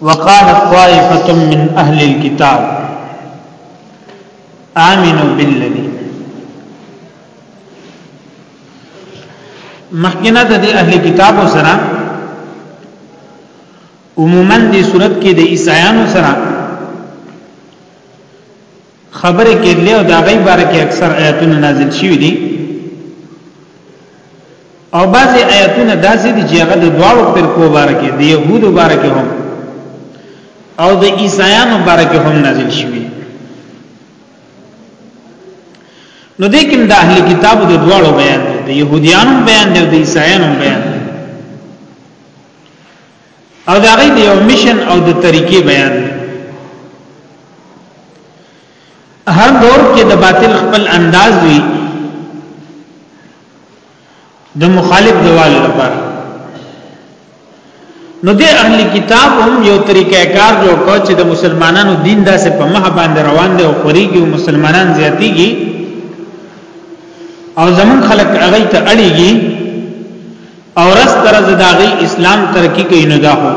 وقال طائفه من اهل الكتاب امنوا بالذي مخکنه د اهل کتاب سره عموما د صورت کې د عیسایانو سره خبره کې دی او دا غي بار کې اکثر آیاتونه نازل شوی دي او بعضی آیاتونه داسې دي چې هغه د دواړو فرقو بار کې دی يهودو بار کې هم او د عیسایانو بار کې هم نازل شوی نو دې کې د اهل کتاب د دواړو بیان دی د يهوديانو بیان دی او د عیسایانو بیان دی او دا غي د یو مشن او د طریقې بیان دی هر دور کې د باطل خپل انداز وي د مخالف دیوال لپاره نو د اهل کتاب هم یو طریقې کار جوړ کړ چې د مسلمانانو دین داسې په مه باندې روان دی او خوريږي او مسلمانان زیاتیږي او زمون خلک هغه ته اړيږي او رس ترز داغي اسلام ترقی کوي نو دا هو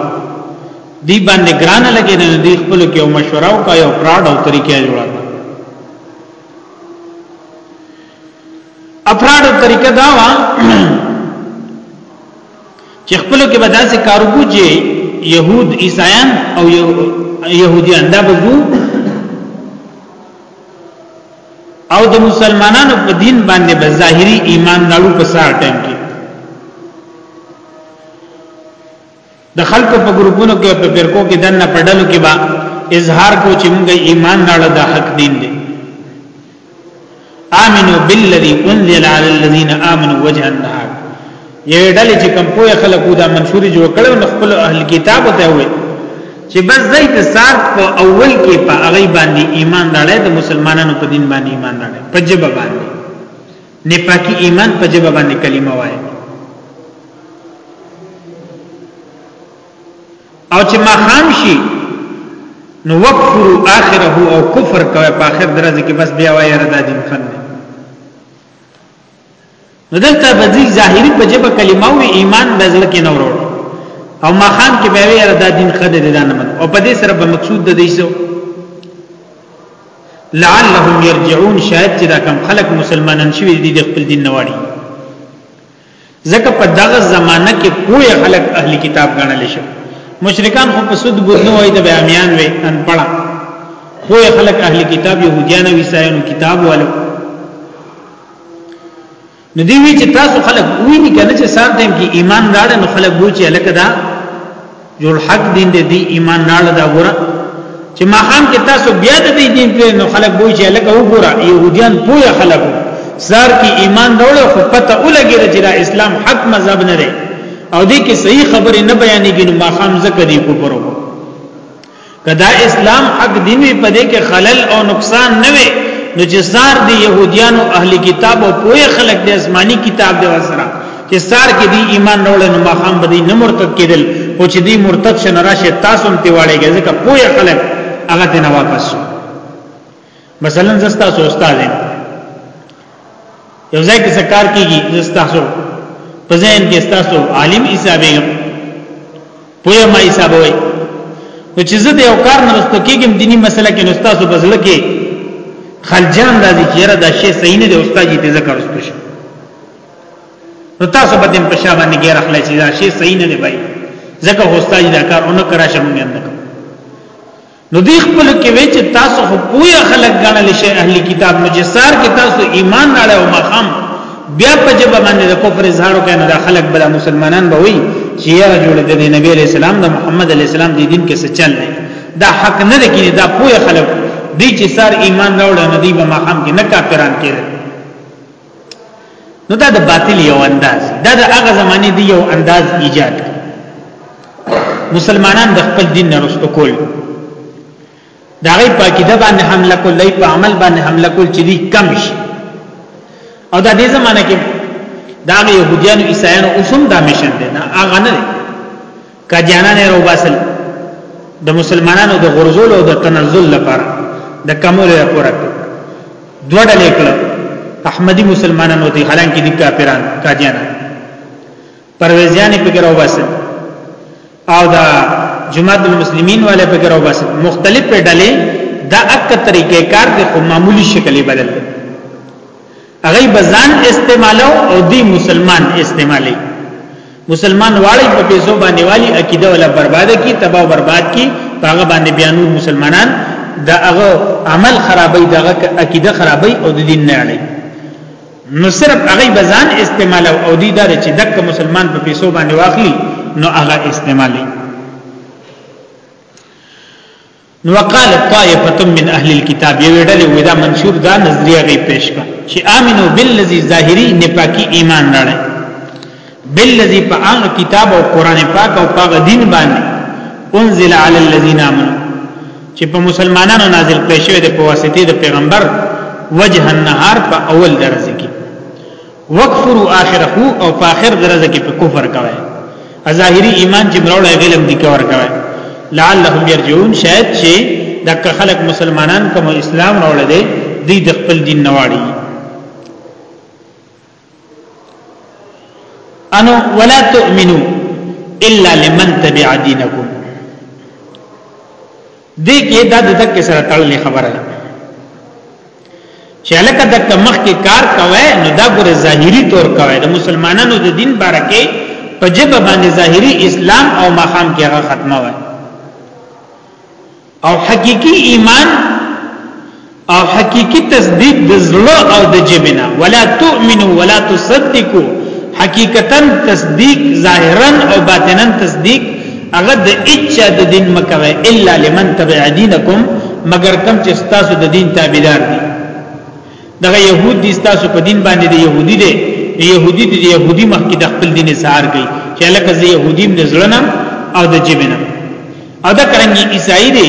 دی باندې ګران لګي نه دی خپل کې او مشوره او کوي او پراډ او طریقې جوړه افراد او طریقه دا وا چې خپل کې بداسه کارو کوجي يهود عیسایان او يهوديان دا بزو او د مسلمانانو په دین باندې به ظاهری ایمان راړو په سار ټیم کې د خلکو په ګروپونو کې په فرقو کې دنه پډلو کې با اظهار کو چې موږ ایمان راړو د حق دین دی امنو بالذي انزل على الذين امنوا وجه النهار یوې ډلې چې کوم پوهه خلکو دا منشوري جوړ کړو نو خپل اهل کتاب ته وي چې بس زې د سار په اول کې په هغه باندې ایمان راړې د مسلمانانو په دین باندې ایمان راړې په جبه باندې نه پاکي ایمان په جبه باندې کلمه وایي او چې ما خام شي نو وکفرو آخره او کفر کوي په آخر درځ کې بس بیا وایي ردا دین فن نو دلته بدی ظاهری په جبه کلمه او ایمان د زړه کې نه وروړي او ما خام کې به ویره دا دین خده دي دا نه من او په دې سره به مقصود د دې سو لعلهم يرجعون شاید چې دا کم خلق مسلمانان شوي دي د خپل دین نواړي ځکه په دغه زمانہ کې کوی خلق اهلی کتاب غنل شي مشرکان خو په سود بوتنو وای د بیامیان وي ان پړه کوی خلق اهلی کتاب يهوديان او عیسایانو کتاب والو نو دی وی چې تاسو خلک ویني کنه چې سار ټیم کې ایمان راړ نو خلک وو چې الکه دا جوړ حق دین دې دی ایمان راړ دا ګوره چې ماقام کې تاسو بیا د دې دین په نو خلک وو چې الکه وګوره يهوديان پوهه خلک سار کې ایمان راړ خو پته ولګي چې دا اسلام حق مذهب نه دی او دې کې صحیح خبره نه بیانېږي نو ماقام زکه دی کو پرو کدا اسلام حق دین وی پدې کې خلل او نقصان نه وي نو چې سار دی يهوديانو اهل کتاب او پوهه خلق د آسماني کتاب دی وسره چې سار کې دی ایمان راوړل نو مخام بدی نه مرتد کېدل او چې دی مرتد شنه راشه تاسو هم تیواړېږي ځکه پوهه خلق هغه ته نه واپس شو مثلا زستا سو استاد یو ځای کې سکار کیږي زستا سو په ذهن کې تاسو عالم حسابې پوهه ما حسابوي نو چې زه د یو کار نه رسته کېږم دینی مسله کې نو تاسو بزل کې خلجان راځي چې را دا شی صحیح نه دی استاد یې ذکر رسته شي نو تاسو به دې په شابه نه ګیر اخلي چې دا شی صحیح نه دی بای ځکه استاد دا کار اونې کرا شمه نه نو دی خپل کې وی چې تاسو خو پوهه خلک غنل شي اهل کتاب نو چې سار کې تاسو ایمان راړی او مخام بیا په جبه باندې د کفر اظهار کوي نو د خلک بل مسلمانان به وي چې یا جوړ د نبی علی السلام د محمد علی السلام د دین کې څه چل نه دا حق نه دی کې دا پوهه خلک دی چې سار ایمان راوړل نه دی به مخام کې نه کافران کېږي نو دا د باطل یو انداز دا د هغه زمانه دی یو انداز ایجاد مسلمانان د خپل دین نه رسټو کول دا غي پاکیده باندې حمله کول دی په عمل باندې حمله کول چې دی کم شي او دا دې زمانه کې دا يهوديان عیسایانو اوسم دا مشن دي نه اغه نه قادیانان یې روباسل د مسلمانانو د غرزول او د تنزل لپاره د کمول لپاره دوه ډلې کړه احمدي مسلمانانو دي حالانکه دي کافران قادیان پرويزيان فکر او باسل او دا جماعت المسلمین والے فکر او باسل مختلف ډلې دا اک طریقې کار د معمولی شکلې بدل هغه بزان استعمالو او دی مسلمان استعمالي مسلمان واړی په پیسو باندې والی عقیده ولا برباد کی تباہ او برباد کی هغه باندې بیانو مسلمانان دا هغه عمل خرابې دا عقیده خرابې او د دین نه اړي نو صرف هغه بزان استعمال او دی دار چې دک مسلمان په پیسو باندې واخلي نو هغه استعمالي نو قال طائفه من اهل الكتاب یو ډلې وې دا منشور دا نظریه غي پیش کا چې امنو بالذي ظاهري نه پاکي ایمان راړي بالذي په هغه کتاب او قران پاک او هغه دین باندې انزل على الذين امنوا چې په مسلمانانو نازل کړي شوی د په واسطه د پیغمبر وجه النهار په اول درجه کې وکفروا اخره او په اخر درجه کې په کفر کوي ظاهري ایمان چې مروړ غلم دي کور کوي لعلهم يرجعون شاید چې دک خلق مسلمانان کوم اسلام راوړل دي دی د خپل دین نواړي انو ولا تؤمنو الا لمن تبع دينكم دې کې دا د دک سره تړلې خبره ده چې الکه دک مخ کې کار کوي نو دا ګوره ظاهري تور کوي د مسلمانانو د دین بارکه په جبه باندې ظاهري اسلام او مقام کې هغه ختمه وي او حقيقي ایمان او حقيقي تصدیق د زړه او د جبنه ولا تؤمنو ولا تصدقو حقیقتا تصدیق ظاهرا او باطنا تصدیق هغه د اچا د دین مکوي الا لمن تبع دینکم مگر کم چې تاسو د دین تابعدار دي دغه يهود دي تاسو په دین باندې د يهودي دي يهودي دي يهودي مخکې د خپل دین سهار کوي چې لکه زه يهودي نه زړنم او د جبنه او دا کرنګي عیسائی دی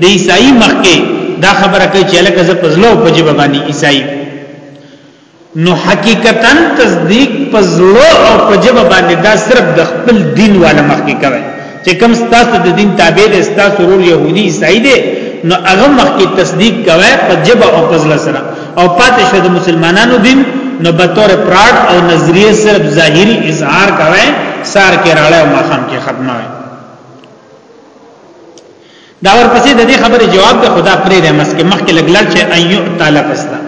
د عیسائی مخ کې دا خبره کوي چې لکه زه پزلو په جبه باندې عیسائی نو حقیقتا تصدیق پزلو او په جبه باندې دا صرف د خپل دین والا مخ کې کوي چې کوم ستاسو د دین تابع دی ستاسو رول يهودي عیسائی دی نو هغه مخ کې تصدیق کوي په جبه او پزله سره او پاتې شو د مسلمانانو دین نو به تور پراډ او نظریه صرف ظاهری اظهار کوي سار کې راړې او مخام کې ختمه وي دا ورپسې د دې خبرې جواب د خدا پرې د مسکه مخکې لګلړ چې ايو تعالی پستا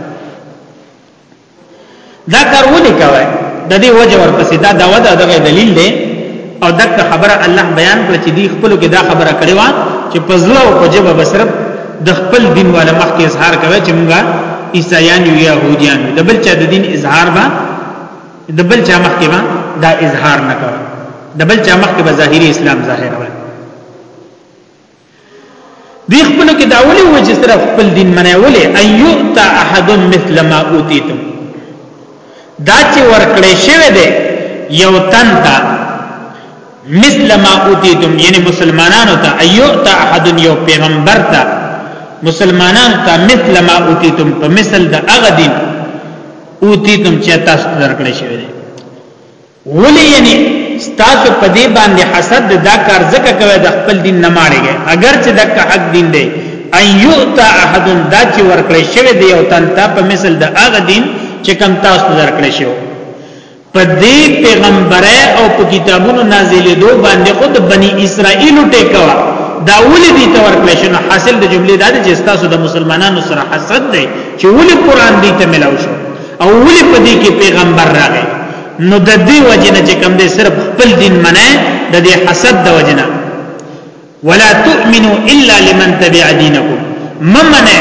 دا کار ولې کوي د دې وجه ورپسې دا دا ودا دغه دلیل دی او دغه خبره الله بیان کړ چې دی خپل کې دا خبره کړې و چې په زړه او په جبه بسرب د خپل دین ولا مخکې اظهار کوي چې موږ عیسایان یو يهوديان د بل چا د دین اظهار به د بل چا مخ کې ما دا اظهار نه کاوه د بل چا مخ کې به ظاهري اسلام ظاهر وای دی خپل کې دا ولي و چې صرف خپل دین منه ولي ايوتا احد مثل ما اوتیتم دا چې ورکړې شوی دی یو تن ته مثل ما اوتیتم یعنی مسلمانانو ته ايوتا احد یو پیغمبر ته مسلمانانو ته مثل ما اوتیتم په مثل د اغه دین اوتیتم چې تاسو درکړې شوی دی ولی یعنی تاسو په دې باندې حسد دا کار زکه کوي د خپل دین نه ماړیږي اگر چې دک حق دین دی ايوتا احد دا چې ورکړې شوی دی او تن ته په مثل د هغه دین چې کم تاسو درکړې شوی په دې پیغمبره او په کتابونو نازلې دو باندې خو د بنی اسرائیل ټیکوا دا ولې دي تور کړی شنو حاصل د جملې دا چې تاسو د مسلمانانو سره حسد دی چې ولې قران دې ته ملاو شو او ولې په دې کې پیغمبر راغی نو د دې وجنه چې کم دې صرف خپل دین منه د دې حسد د وجنه ولا تؤمنو الا لمن تبع دينكم ممنه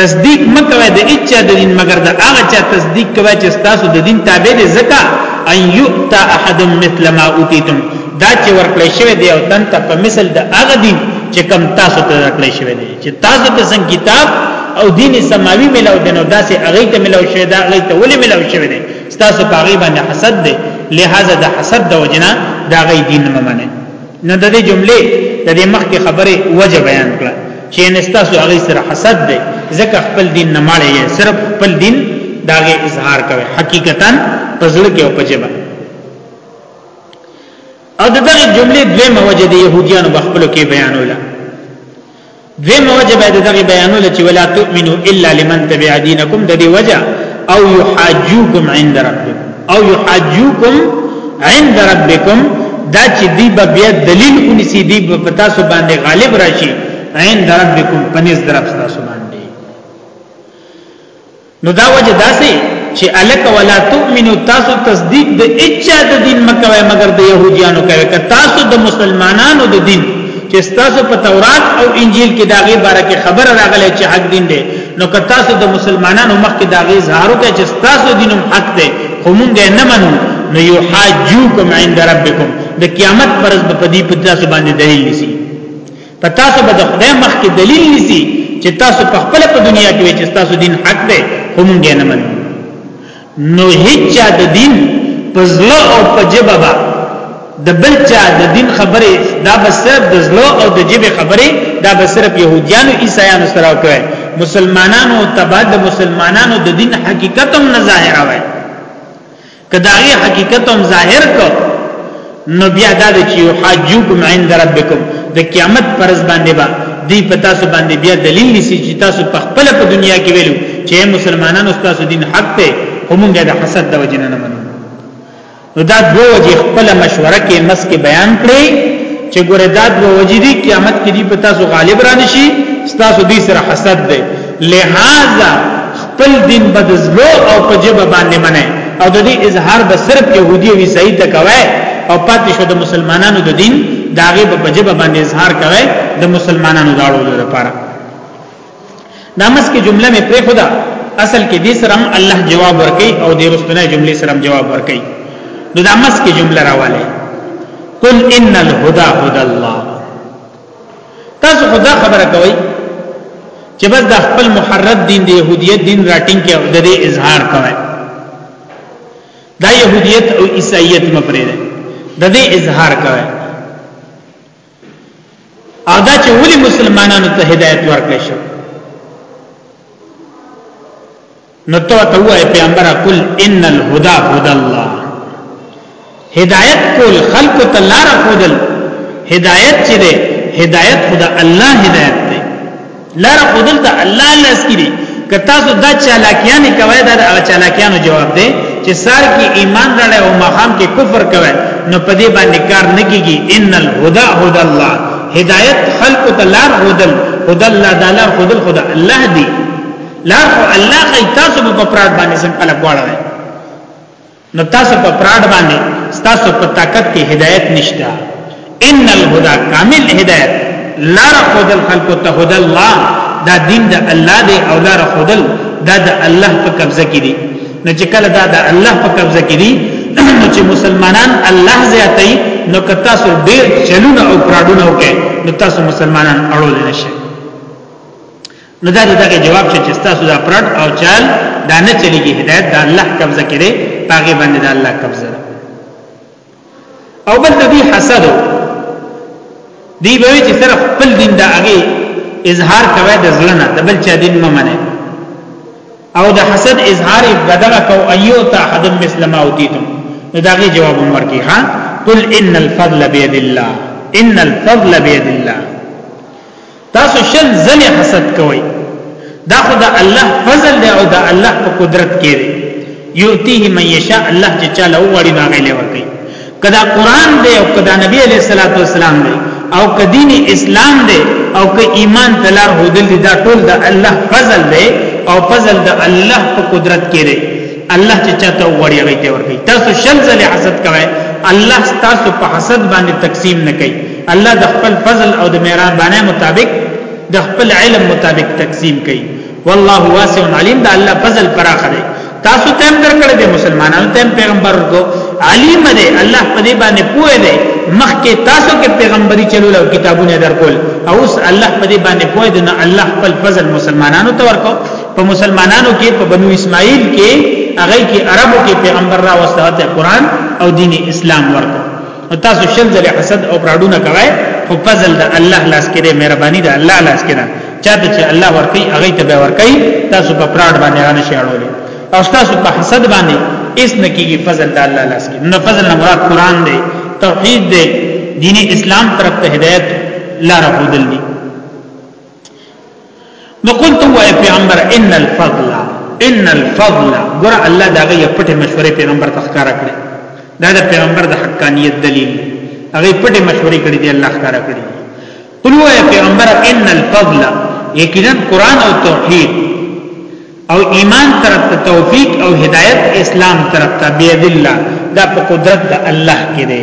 تصدیق مکوه د اچا د دین مگر د هغه چا تصدیق کوي چې تاسو د دین تابع دي زکه ان یؤتا احد مثل ما اوتیتم دا چې ورکړی شوی دی او تن ته په مثل د هغه دین چې کم تاسو ته ورکړی شوی دی چې تاسو ته څنګه کتاب او دین سماوي ملو دنو داسې هغه ته ملو شوی دا هغه ته ولې ملو شوی دی تاسو په غیبه نه حسد دی لہذا د حسد د وجنه دا غي دین ممنه نو د دې جملې د دې مخکې خبره وجه بیان کړه چې انستاسو هغه سره حسد دی ځکه خپل دین نه ماړی صرف خپل دین داغه اظهار کوي حقیقتا پزړه کې او پجبه او دغه جملې دوه موجه د يهوديانو بخپلو کې بیانوله دوی موجب د دغه بیانول چې ولا تؤمنو الا لمن تبع دینکم د دې وجه او یحاجوکم عند ربکم او یحاجوکم عند ربکم دا چې دی به بیا دلیل ونسی دی به پتا سو باندې غالب راشي عند ربکم پنځ درف تاسو باندې نو دا وجه داسې چې الک ولا تؤمنو تاسو تصدیق د اچا د دین مکوي مگر د يهوديانو کوي که تاسو د مسلمانانو د دین چې تاسو په تورات او انجیل کې داغه باره کې خبر راغلی چې حق دین دی نو که تاسو د مسلمانانو مخ کې داغه اظهار وکړي چې تاسو دینم حق دی خو مونږ نه منو نو یحاجوکم عند ربکم د قیامت پرز په دې په تاسو باندې دلیل نشي په تاسو به د خدای مخ کې دلیل نسی چې تاسو په خپل په دنیا کې وي چې تاسو دین حق دی خو مونږ یې نه منو نو هیڅ د دین په زړه او په جبه با د بل چا د دین خبره دا بس صرف د زړه او د جبه خبره دا بس صرف يهوديانو عیسایانو سره کوي مسلمانانو تبع د مسلمانانو د دین حقیقت هم نه ظاهر وي کداغي حقیقت هم ظاهر کو نو بیا دا چې حاجوکم عند ربکم د قیامت پرز باندې با دی پتا سو باندې بیا دلیل نسی چې تاسو په خپل په دنیا کې ویلو چې مسلمانانو تاسو دین حق ته همغه د حسد د وجنه نه منو نو دا دوه وجې خپل مشوره کې مس کې بیان کړي چې ګوره دا دوه وجې دي قیامت کې دی پتا سو غالب را نشي تاسو دې سره حسد ده لہذا خپل دین بد زلو او په جبه باندې منه او د دې اظهار به صرف يهودي او عیسائی ته کوي او پاتې شو د مسلمانانو د دین داغه په جبه باندې اظهار کوي د مسلمانانو داړو لپاره نامس کې جمله مې پرې خدا اصل کې دې سره الله جواب ورکړي او دې رستنه جملې سره جواب ورکړي نو نامس کې جمله راواله قل ان الهدى هدى الله تاسو خدا خبره کوي چې بس د خپل محرد دین د يهودیت دین راټینګ کې او د دې اظهار کوي دا يهودیت او عیسایت مپرې ده د دې اظهار کوي او دا چې ولې مسلمانانو ته هدایت ورکړي شو نو تو ته وای پیغمبر قل ان الهدى هدى الله هدایت کول خلق ته لار خودل هدایت چې ده هدایت خدا الله هدایت ده لار خودل ته الله لاس کې دي که تاسو دا چالاکیان کوي دا هغه چالاکیانو جواب ده چې سار کې ایمان راړې او مقام کې کفر کوي نو په دې باندې کار نه کیږي ان الهدى هدى الله هدایت خلق ته لار خودل خدا الله تعالی خودل خدا الله دی لار خو الله کوي تاسو په پراډ باندې څنګه کله غواړئ نو تاسو په پراډ باندې تاسو په طاقت کې هدایت نشته ان الهدى کامل هدایت لار خودل خلق ته هدى الله دا دین د الله دی او لار خودل دا د الله په قبضه کې دی نو چې کله دا د الله په قبضه کې دی نو چې مسلمانان الله زیاتې نو که تاسو ډیر چلونه او پراډونه وکړئ نو تاسو مسلمانان اړول نشئ نو دا دغه جواب چې تاسو دا پرد او چال دا نه چلیږي هدایت دا الله قبضه کړي هغه باندې دا الله قبضه او بل دې حسد دی به چې صرف خپل دین دا هغه اظهار کوي د ځلنه د بل چا دین ممنه او د حسد اظهار بدغه کو ایو ته حد مسلمه او دیتم نو داغه جواب ورکی ها قل ان الفضل بيد الله ان الفضل بيد الله تاسو شل ځلې حسد کوئ دا خو د الله فضل دی او د الله په قدرت کې دی یوتیه من یشاء الله چې چاله وغوړي دا غلې ورکړي کدا قران دی او کدا نبی علیہ الصلوۃ والسلام دی او کدین اسلام دی او که ایمان تلار هودل دی دا ټول د الله فضل دی او فضل د الله په قدرت کې دی الله چې چاته وړي غي ته ورګي تاسو شل ځله حسد کوئ الله تاسو په حسد باندې تقسیم نه کوي الله د خپل فضل او د مهربانه مطابق د خپل علم مطابق تقسیم کوي والله واسع علیم دا الله فضل پراخ دی تاسو تم درکړه دي مسلمانانو تم پیغمبر کو علیم دی الله په دې باندې پوهه دی مخکې تاسو کې پیغمبري چلول او کتابونه درکول او اوس الله په دې باندې پوهه دی نو الله خپل فضل مسلمانانو ته ورکو په مسلمانانو کې په بنو اسماعیل کې هغه کې عربو کې پیغمبر را وسته قرآن او دین اسلام ورکو تاسو شل ځله حسد او پراډونه کوي خو فضل د الله لاس کې دی مهرباني د الله لاس کې ده چاته چې الله ورکي هغه ته به ورکي تاسو په پراډ باندې غنه شي اړولې او تاسو په حسد باندې اس نکیږي فضل د الله لاس کې نو فضل نه مراد قران دی توحید دی دین اسلام طرف ته هدایت لار خودل دي نو قلت وای پیغمبر ان الفضل ان الفضل ګور الله دا غي پټه مشورې پیغمبر تخکارا کړې دا د پیغمبر د حقانیت دلیل هغه پټه مشورې کړې دی الله ښکارا کړې قلوا یا پیغمبر ان الفضل یقینا قران او توحید او ایمان طرف ته توفیق او هدایت اسلام طرف ته بيد الله دا په قدرت د الله کې دی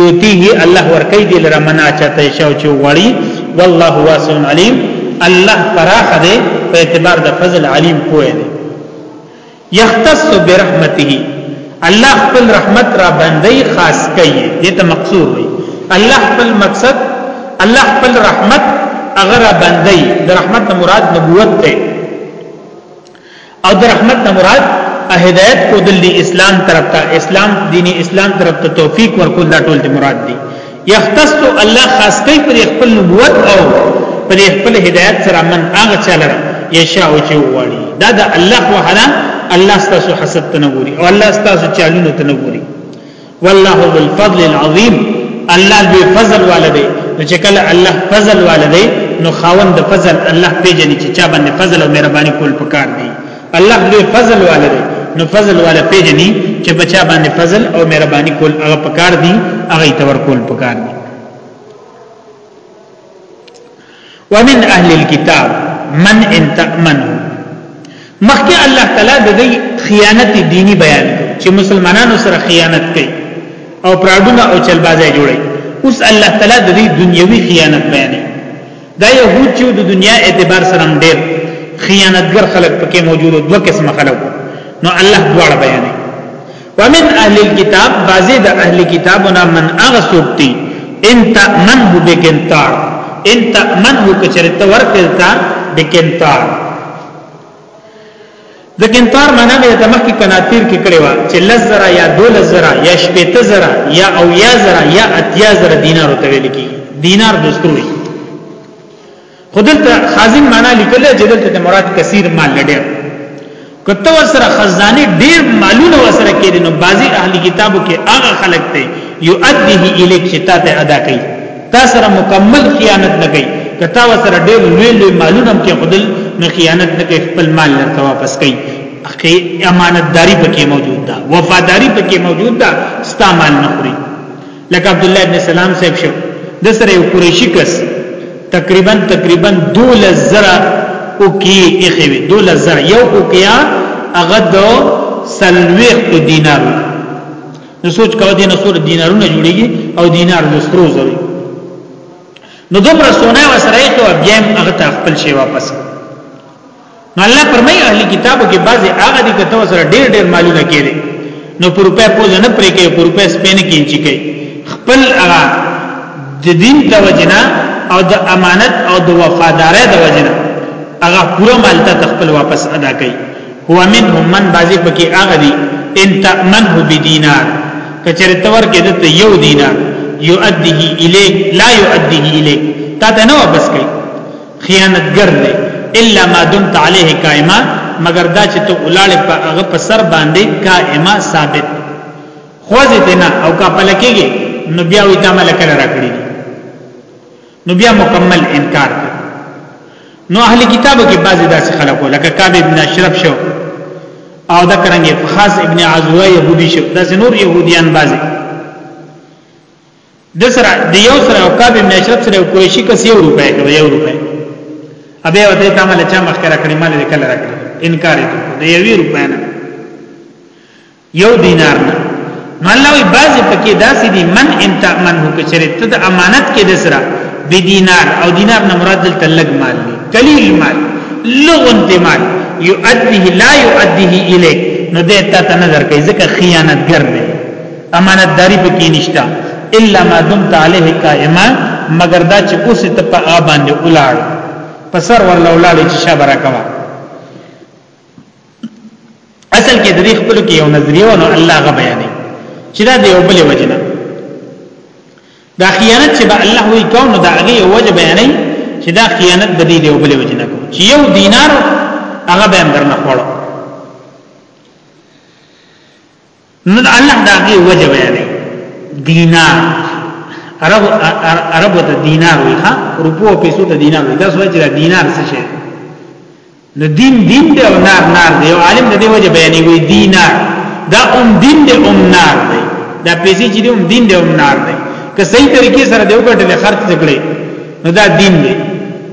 یوتیه الله ورکی دی لره منا چته شو چې وړي والله واسع علیم الله فراخ دی په اعتبار د فضل علیم پوهه دی یختص برحمته الله خپل رحمت را باندې خاص کوي دې ته مقصور وي الله خپل مقصد الله خپل رحمت هغه را باندې د رحمت مراد نبوت ده او د رحمت مراد هدایت کو دلی اسلام طرف ته اسلام دین اسلام طرف ته توفیق ورکول دا ټول مراد دي یختص الله خاص کوي پر خپل نبوت او پر خپل هدایت سره من هغه چاله یشاء چې وړي دا د الله وحده الله ستاسو حسد تنګوري او الله ستاسو چالونو تنګوري والله ذو الفضل العظیم الله ذو فضل والده نو چې کله الله فضل والده نو خاوند فضل الله پیژني چې چا باندې فضل او مهرباني کول پکار دي الله دې فضل والے دی نو فضل والے پیجنی چې بچا باندې فضل او مهرباني کول هغه پکار دي هغه تور کول پکار دي ومن اهل الكتاب من ان تامن مخکې الله تعالی د دې خیانت دینی بیان چې مسلمانانو سره خیانت کوي او پراډونه او چلبازه جوړي اوس الله تعالی د دې دنیوي خیانت بیانوي دا يهود چې د دنیا اعتبار سره ډېر خیانتګر خلک پکې موجود دوه قسم خلک نو الله دواړه بیانوي ومن اهل الكتاب بعضی د اهل کتابنا من اغه سوکتی انت من هو بکنتار انت من هو کچرته ورته تا بکنتار د قنطار معنا به د مخکې قناطیر کې کړي وا چې لزرا یا دول زرا یا شپېته زرا یا او یا زرا یا اتیا زرا دینار ته ویل کی دینار دستوري خودلته خازن معنا لیکل چې دلته د مراد کثیر مال لډیر کته وسره خزانه ډیر مالونه وسره کېدنو بعضی اهلی کتابو کې هغه خلک ته یؤدیه الیک چې ته ادا کوي تا سره مکمل خیانت نه کوي کتا وسره ډېر لوی لوی مالونه کې خدل نه خیانت نه کوي خپل مال لرته واپس کوي اخی امانتداری پکې موجود ده وفاداری پکې موجود ده ستا مال نه خوري لکه عبد الله ابن سلام صاحب شو د سره یو قریشی کس تقریبا تقریبا 12000 او کی اخی 12000 یو او کیا هغه دو سلويخ دینارو نو سوچ کوه دې نه سور دینارونه جوړیږي او دینار د سرو زرو نو دومره سونه وسره یې ته بیا هغه ته خپل شی واپس نو الله فرمایي اهل کتابو کې بعضي هغه دي کته وسره ډېر ډېر مالونه کېږي نو پر روپې پوز نه پرې کې پر روپې سپین کې انچي کوي خپل هغه د دین د وجنا او د امانت او د وفادارۍ د وجنا هغه پوره مال ته خپل واپس ادا کوي هو منهم من بازی پکی آغا دی ان تأمنه بدینار کچر تور کې د یو دینار یؤدیه الیک لا یؤدیه الیک تا ته نه واپس کوي خیانتګر دی الا ما دمت علیه قائما مگر دا چې ته ولاړ په هغه په سر باندې قائما ثابت خوځې ته نه او کا پلکېږي نو بیا وې تا ملک راکړي نو بیا مکمل انکار کوي نو اهل کتابو کې بعضی داسې خلک لکه کعب ابن اشرف شو او دا کرنګي خاص ابن عزوه يهودي شو دا نور يهوديان بعضی د سره د یو سره او کعب ابن اشرف سره قریشي کس یو روپے کوي یو روپے ابه وته تا مله چا مخکره کړی مال لیکل راکړي انکار یې د یوې روپے نه یو دینار نه نو الله وی بعضی پکې داسې دي من ان تامنه کچره ته د امانت کې دسرا به دینار او دینار نه مراد دل تلګ مال دی قلیل مال لغون دی مال یؤدیه لا یؤدیه الیک نو دې ته ته نظر کوي ځکه خیانتګر دی امانتداری پکې نشتا الا ما دمت علیه قائما مگر دا چې اوس ته په آ باندې ولاړ پسر ورل ولاړ چې شابه راکوا اصل کې د دې خپل کې یو نظریه ونه الله غ بیانې چې دا د یو بل وجنه دا خیانت چې به الله وی کو نو دا هغه وجه بیانې چې دا خیانت به دی د یو بل وجنه کو چې یو دینار هغه به اندر نه خوړو نو الله دا غي وجه بیانې دینار عرب عرب ته دینار وي ها روپو پیسو ته دینار وي دا سوچ چې دینار څه شي نو دین دین دی او نار نار دی او عالم د دې وجه بیانې وي دینار دا اوم دین دی اوم نار دی دا پیسې چې دی اوم دین دی اوم نار دی که صحیح طریقې سره دی وګټل خرڅ کړي نو دا دین دی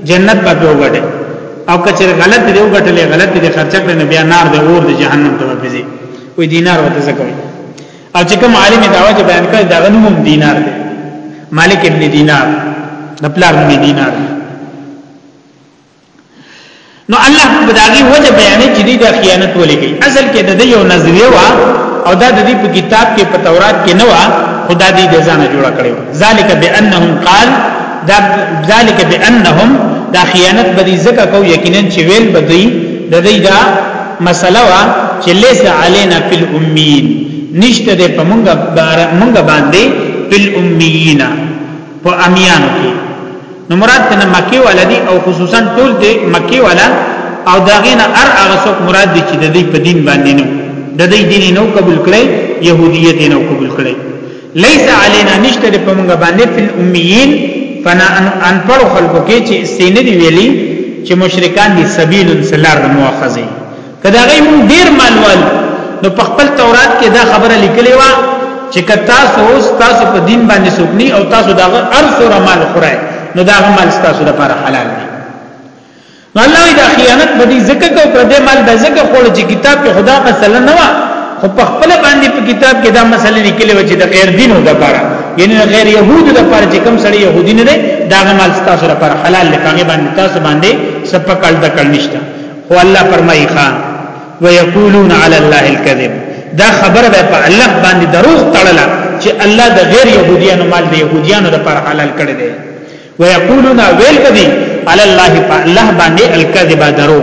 جنت به وګټي او کچره غلط دی وګټل غلط دی خرچ کړي نو بیا نار دی اور دی جهنم ته به وې دینار وته زکوي او چې کوم عالم داوا چې بیان کړ دا غنوم دینار دی مالک ابن دینار د پلار نوم دینار نو الله په داغي وجه بیان چې دې د خیانت ولې کوي اصل کې د یو نظریه وا او دا د دې په کتاب کې په تورات کې نه وا خدا دې د ځانه جوړ کړو ذالک بانهم قال دا ذالک بانهم دا خیانت به دې زکه کو یقینا چې ویل بدی د دې دا مسله وا چې ليس علينا في الامين نشته ده په مونږه مونږه باندې في الاميين په اميانو کې نو مراد ته مکی ولا دي او خصوصا ټول دي مکی ولا او داغه نه ار هغه څوک مراد دي چې د دې په دین باندې نو د دې دین نو قبول کړي يهوديت نو قبول کړي ليس علينا نشته په موږ باندې په امیین فنا ان پر خلق کې چې سینې دی ویلي چې مشرکان دي سبیل سلار مؤاخذه کدا غي مون ډیر مالوال نو په خپل تورات کې دا خبره لیکلې و چې کتا سو تاسو په دین باندې سوکني او تاسو دا ارث او مال خورای نو دا مال تاسو لپاره حلال دی الله وی دا خیانت بدی زکه کو پر دې مال به زکه خور چې کتاب کې خدا مسله نه وا خو په خپل باندې په کتاب کې دا مسله لیکلې و چې د غیر دینو د پاره یعنی غیر يهودو د پاره چې کوم سړی يهودي نه دی دا مال تاسو لپاره حلال دی هغه باندې تاسو باندې سپکل د کړ نشته خو الله فرمایي خان ويقولون على الله الكذب دا خبره ده په الله باندې دروغ تړله چې الله د غیر يهوديانو مال د يهوديانو لپاره حلال کړی دی ويقولون ويل بدی علی الله فالله باندې الكذب درو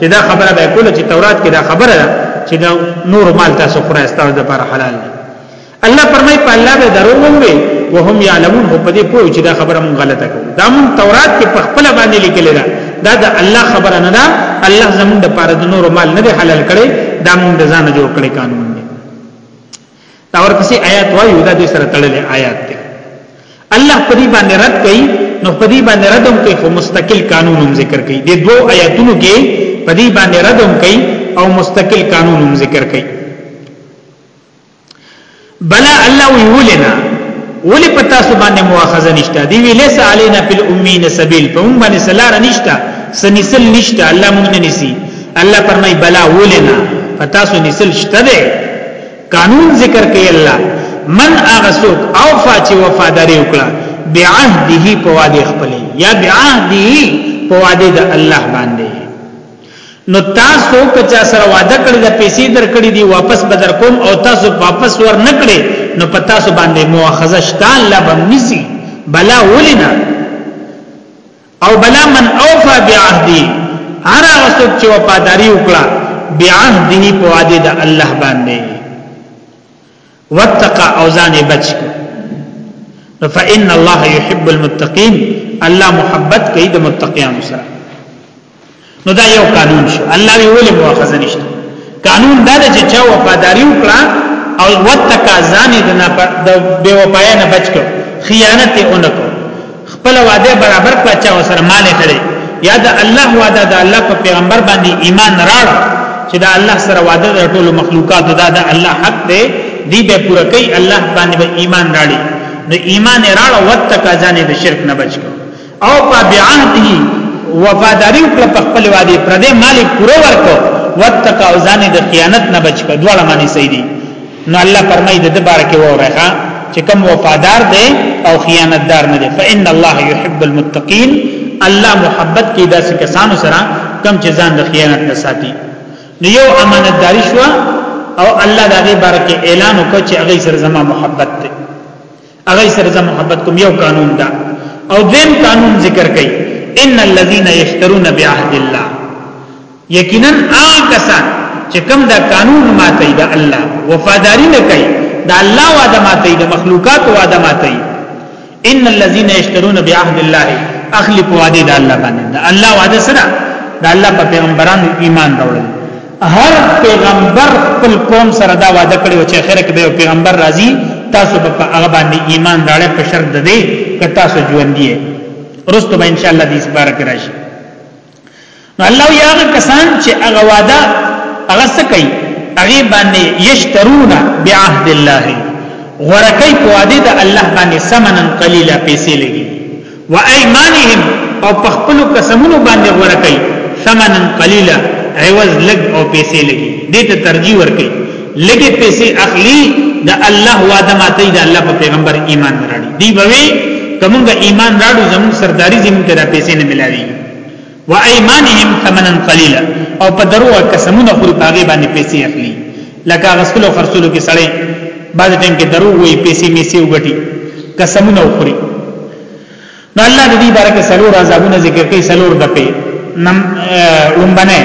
چې دا خبره به کوله چې تورات کې دا خبره ده چې دا نور مال تاسو خورا استاو د پر حلال دی الله فرمای په الله به درو ووي وهم يعلمون هو په دې پوه چې دا خبره مون غلطه کوو دا مون تورات کې په خپل باندې لیکل ده دا د الله خبره نه ده الله زمون د پاره د نور مال نه حلال کړي دا مون د ځان جوړ کړي قانون دا ورپسې آیات وایو دا دې سره تړلې آیات دی الله په دې باندې رد کوي نو په دې باندې رد هم کوي خو مستقل قانون هم ذکر کوي د دوو آیاتونو کې په دې باندې رد هم کوي او مستقل قانون هم ذکر کوي بلا الله ویولنا ولی پتا سو باندې مؤاخذه نشته دی وی لیس علینا فی الامین سبیل په موږ باندې سلار نشته سنسل نشته الله موږ نه نسی الله فرمای بلا ولنا پتا سو نسل شته قانون ذکر کوي الله من اغسوک او فاچی وفاداری وکړه بعهده په وعده خپل یا بعهده په وعده د الله باندې نو تاسو که چا سره وعده کړی د پیسې درکړي دي واپس بدر کوم او تاسو واپس ور نکړي نو په تاسو باندې مؤاخذه شته الله باندې سي بلا ولنا او بلا من اوفا بعهدی هر هغه څوک چې وفاداری وکړه بعهده په وعده د الله باندې واتقى او ځان بچ فإن الله يحب المتقين الله محبت کوي د متقینو سره نو دا یو قانون شو الله وی ولې مؤاخذه نشته قانون دا دی چې چا وفاداری وکړه او وتکا ځان د نه د بے وفای نه بچ کړ خیانت یې اونکو خپل وعده برابر کړ چا سره مال کړي یا د الله وعده د الله په پیغمبر باندې ایمان راړ چې دا الله سره وعده د ټولو مخلوقاتو دا د الله حق دی دی به پوره کوي الله باندې به ایمان راړي نو ایمان راړ وتکا ځان د شرک نه بچ کړ او په بعهده وفاداری وکړه په خپل وادي پر دې مالک پوره ورکو وتقا او ځان د خیانت نه بچ په دواړه معنی صحیح دي نو الله فرمایي د بارکه وره چې کم وفادار دی او خیانتدار نه دی فإن الله يحب المتقين الله محبت کی داسې کسانو سره کم چې ځان د خیانت نه ساتي نو یو امانتداري شو او الله د دې بارکه اعلان وکړ چې هغه سره زما محبت دی هغه سره زه محبت کوم یو قانون دا او دیم قانون ذکر کړي ان الذين يشترون بعهد الله یقینا آکسان چې کوم دا قانون ماتي دا الله وفاداری نه کوي دا الله وعده ماتي دا مخلوقات وعده ماتي ان الذين يشترون بعهد الله اخلف وعده دا الله باندې دا الله وعده سره دا الله په پیغمبرانو ایمان راوړل هر پیغمبر خپل قوم سره دا وعده کړی چې اخر کې به پیغمبر راځي تاسو په هغه باندې ایمان راړې په شرط ده دي که تاسو ژوند یې رستو به ان شاء الله دې سپارک راشي نو الله یا هغه کسان چې هغه وعده هغه څه کوي هغه باندې یشترون بعهد الله ورکه په وعده د الله باندې سمنن قلیلا پیسې لګي و ايمانهم او په خپل قسمونو باندې غوړه کوي ثمنن قليلا عوض لګ او پیسې لګي دې ته ترجیح ورکړي لګي پیسې اخلي د الله وعده ماته د الله په پیغمبر ایمان راړي دی بوي کومګه ایمان راړو زموږ سرداري زموږ ته د پیسې نه ملاوي و ايمانهم ثمنا قليلا او په درو قسمونه خو په هغه باندې پیسې اخلي لکه غسلو خرڅلو کې سړی بعد ټیم کې درو وي پیسې میسي وګټي قسمونه وخوري نو الله د دې بارکه سلور عذابونه ذکر کوي سلور دپې نم لومبنه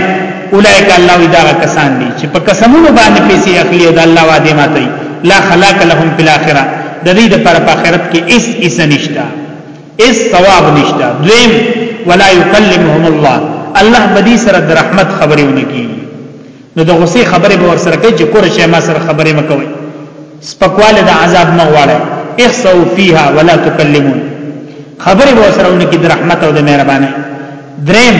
اولئک الله اذا کسان دي چې په قسمونو باندې پیسې اخلي او د الله وعده ماتي لا خلاق لهم فی الاخره د دې لپاره په آخرت کې اس اس نشتا اس ثواب نشته دویم ولا یکلمهم الله الله بدی سره د رحمت خبرې ونکي نو د غصې خبرې به ور سره کوي چې کور شي ما سره خبرې مکوي سپکواله د عذاب مغواړي اخسو فیها ولا تکلمون خبرې به سره ونکي د رحمت او د مهرباني دریم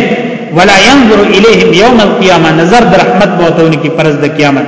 ولا ينظر الیهم یوم القیامه نظر د رحمت به ونکي پرز د قیامت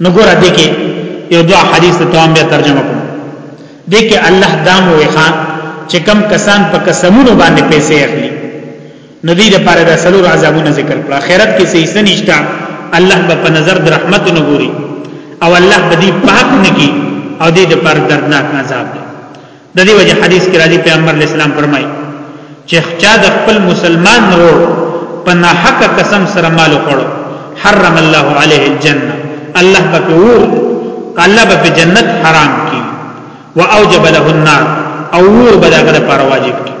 نو ګور دې کې یو دوا حدیث ته تمام بیا ترجمه کوم دې کې الله دام ویخا چې کم کسان په قسمونو باندې پیسې اخلي نو دې لپاره د سلور عذابونه ذکر کړه آخرت کې صحیح نشته الله به په نظر د رحمت نه ګوري او الله به دې پاک نه کی او دې لپاره دردناک عذاب دی د دې وجه حدیث کې راځي پیغمبر اسلام فرمایي چې چا د خپل مسلمان ورور په ناحق قسم سره مال وکړو حرم الله عليه الجنه الله به ور الله به جنت حرام کی واوجب له النار او ور به دغه پر واجب کی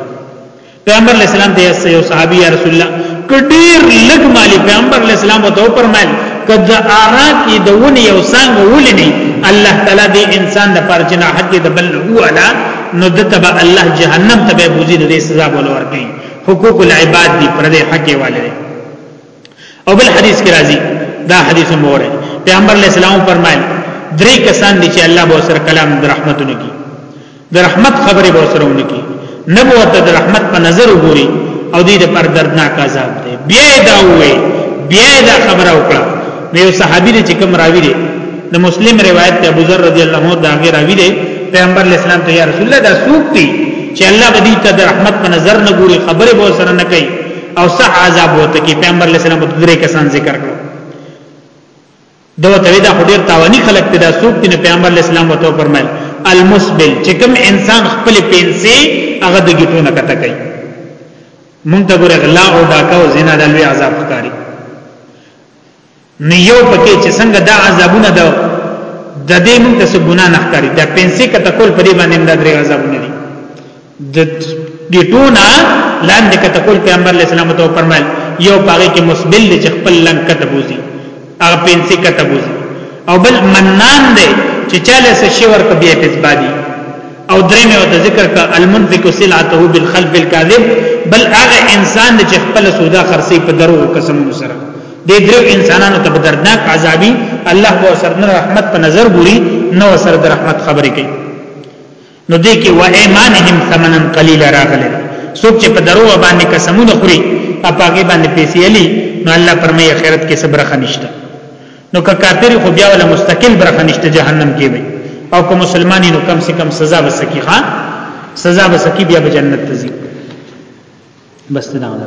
پیغمبر علیہ السلام ته یو صحابي یا رسول الله کډیر لګ مالی پیغمبر علیہ السلام ته فرمایل کدا آرا کی د ونی یو څنګه ولنی الله تعالی دی انسان د پر جناحت کې د بل ولا نو د تبع الله جهنم تبع بوزي د سزا بول ورکړي حقوق العباد دی پر دې حق والے او بل حدیث کې راځي دا حدیث موره پیغمبر علیہ السلام فرمایل درې کسان دي چې الله به سر کلام د رحمتونو کی د رحمت خبره به سره ونکي نه به ته د رحمت په نظر وګوري او دې پر دردناک عذاب دی بیا دا وې بیا دا خبره وکړه نو یو صحابي چې کوم راوی دی د مسلم روایت ابو ذر رضی الله عنه دا غیر راوی دی پیغمبر اسلام ته یا رسول الله دا سوق دی چې الله به دې ته د رحمت په نظر نه ګوري خبره به سره نه کوي او سخت عذاب وته کې پیغمبر علیه السلام په درې کسان ذکر کړو دوه ته دا خډیر تاوانی خلق ته دا سوق دین پیغمبر علیه السلام وته فرمایل المسبل چې کوم انسان خپل پنسي هغه د ګټونه کته کوي مونږ ته ګره غلا او ډاکا او زنا د لوی عذاب ښکاری نو یو پکې چې څنګه دا عذابونه ده د دې موږ ته ګنا نه ښکاري دا پنسي کته کول په دې باندې موږ درې عذابونه دي د دې ټونه لاندې کته کول پیغمبر علیه السلام ته فرمایل یو پاره کې مسبل چې خپل لنګ کته بوزي هغه پنسي کته بوزي او بل منان دی چې چاله څه شی ورک بیا پسبادي او درې مې او د ذکر کا المنفق سلعته بالخلف الكاذب بل هغه انسان چې خپل سودا خرسي په درو قسم سره دې درو انسانانو ته دردناک عذابي الله به سر نه رحمت په نظر ګوري نو سر د رحمت خبرې کوي نو دې کې و ايمانهم ثمنن قليل راغله څوک چې په درو باندې قسمونه خوري اپاګي باندې پیسې علي نو الله پرمې آخرت کې صبر خنشته نو که کافر خو بیا ولا مستقل برخه نشته جهنم کې وي او که مسلمانې نو کم سے کم سزا وسکی ها سزا وسکی بیا به جنت ته ځي بس دا نه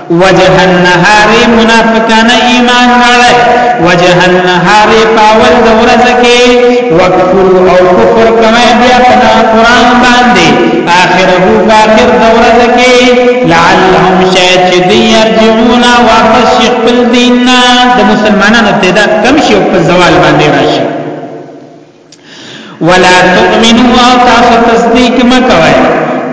وجه النهار منافقانه ایمان راړی وجه النهار پاول د ورځ کې وکفر او کفر کوي بیا په قران باندې اخره په اخر د ورځ کې لعلهم شاید دی يرجعون واپس خپل دین د مسلمانانو ته دا کم شي په زوال باندې راشي ولا تؤمنوا او تاسو تصدیق مکوئ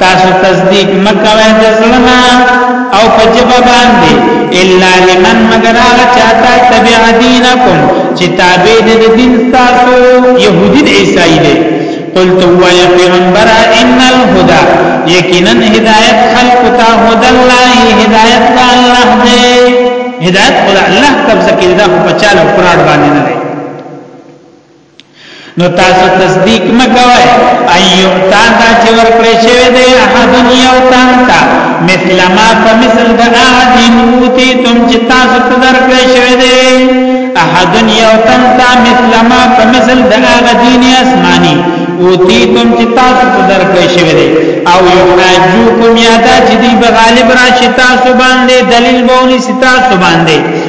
تاسو تصدیق مکوئ د زړه او په جبه باندې الا لمن مگر هغه چاته تبع دینکم چې تابع دي د دین تاسو يهودي د عیسائی دي قلت هو يا پیغمبر ان الهدى یقینا هدایت خلق تا هدى الله هدایت دا الله دی هدایت خدای الله قبضه کړي دا په چاله قران باندې نه نو تاسو تصدیق مکوئ ايوم تا دا چې ورکړې شوی دی احد یو تان تا مثل ما فمثل د احد اوتی تم چې تاسو ته درکړې شوی دی احد یو تان تا مثل ما فمثل د احد دین اسماني اوتی تم چې تاسو ته درکړې شوی دی او یحاجوکم یادا چې دی بغالب راشي تاسو باندې دلیل بونی ستا سو باندې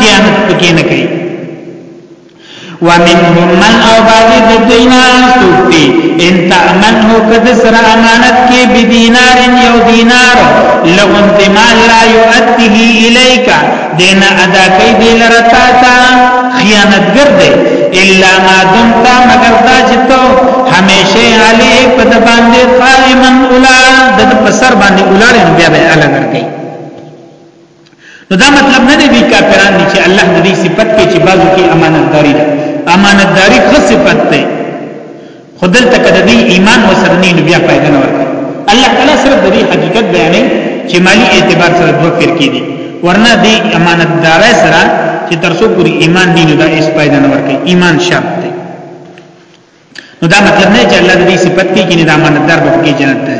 خیانت پکې نه کوي ومنهم من او بعضی د دینا سوکتی ان تأمنه قد سر امانت کې بدینار یو دینار لغن دمال لا یؤدیه الیک دینا ادا کوي دی لرتا تا خیانتګر دی الا ما دمت مگر دا چې ته همیشه علی په باندې قائمن اولا د پسر باندې اولاړ بیا به الګر کوي نو دا مطلب نه دی کافران دي چې الله د دې صفت کې چې بعضو کې امانتداري ده امانتداري خو صفت ده خدل تک د دې ایمان وسرنی نو بیا پیدا نه ورکړي الله تعالی صرف د دې حقیقت بیانې چې مالی اعتبار سره دوه فر کې دي ورنه دې امانتدار سره چې ترسو پوری ایمان دي نو دا اس پیدا نه ورکړي ایمان شرط نو دا مطلب نه چې الله دې صفت کې کې نه دا امانتدار به کې جنت ته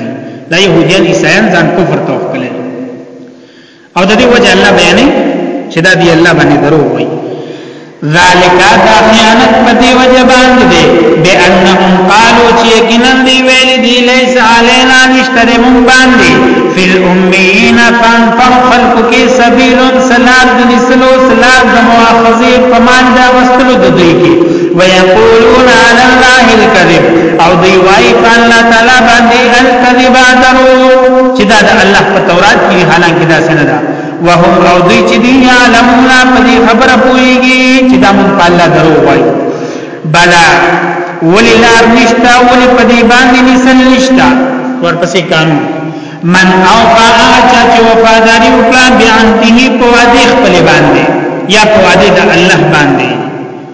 دا يهوديان عيسایان ځان کفر ته وکړي او د دې وجه الله بیانې چې دا دی الله باندې درو وي ذالک دا خیانت په دی وجه باندې دی به انهم قالو چې یقینا دی ویل دی لیس علینا نشتر مون باندې فی الامیین فان فر خلق کی سبیل سلام د نسلو سلام د مؤاخذه په مان دا وستلو د دوی کې ويقولون على الله الكذب او دی وای په الله تعالی باندې الكذب درو چې دا د الله په تورات کې حالانکه دا سند ده وهم او دی چې دی علمنا په دې خبره پويږي چې دا مون په الله درو وای بلا وللار نشتا ول په دې باندې نسل نشتا ورپسې قانون من اوفا اچا چې وفاداری وکړه بیانته په وعده خپل باندې یا په وعده د الله باندې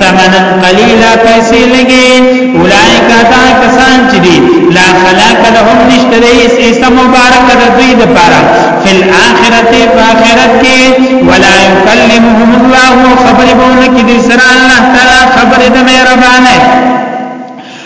ثمنن قلیلا پیسې لګي اولایک دا کسان چې دي لا خلاق لهم نشته دې ایسه مبارک د دوی د پاره فل اخرته فاخرت کې ولا یکلمهم الله خبر بونه کې دې سره الله تعالی خبر دې مهربانه